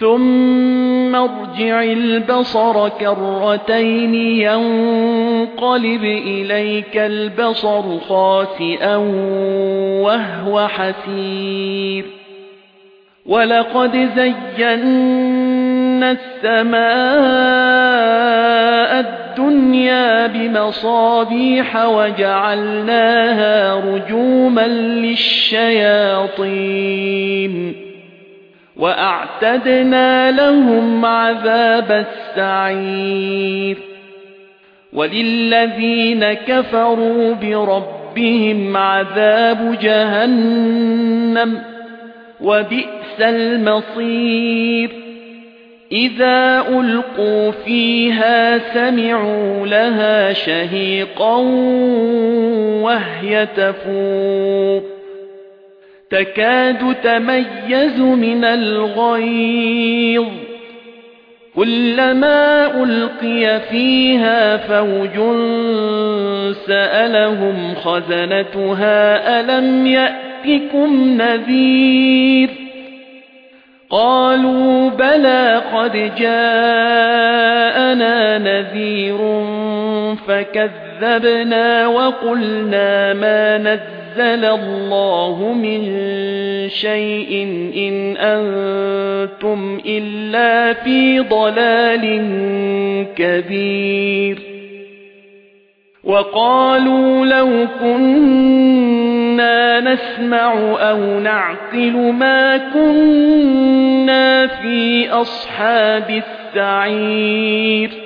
ثم ارجع البصر كرتين ينقلب إليك البصر خاسئا وهو حسير ولقد زينا السماء الدنيا بمصابيح وجعلناها رجوما للشياطين وأعتدنا لهم عذاب السعير وللذين كفروا بربهم عذاب جهنم وبئس المصير إذا ألقوا فيها سمعوا لها شهيقا وهي تفور تكاد تميز من الغيظ. كلما ألقي فيها فوج سألهم خزنتها ألم يأتكم نذير؟ قالوا بلى قد جاءنا نذير فكذبنا وقلنا ما نذر نزل الله من شيء إن أنتم إلا في ضلال كبير وقالوا لو كنا نسمع أو نعقل ما كنا في أصحاب السعير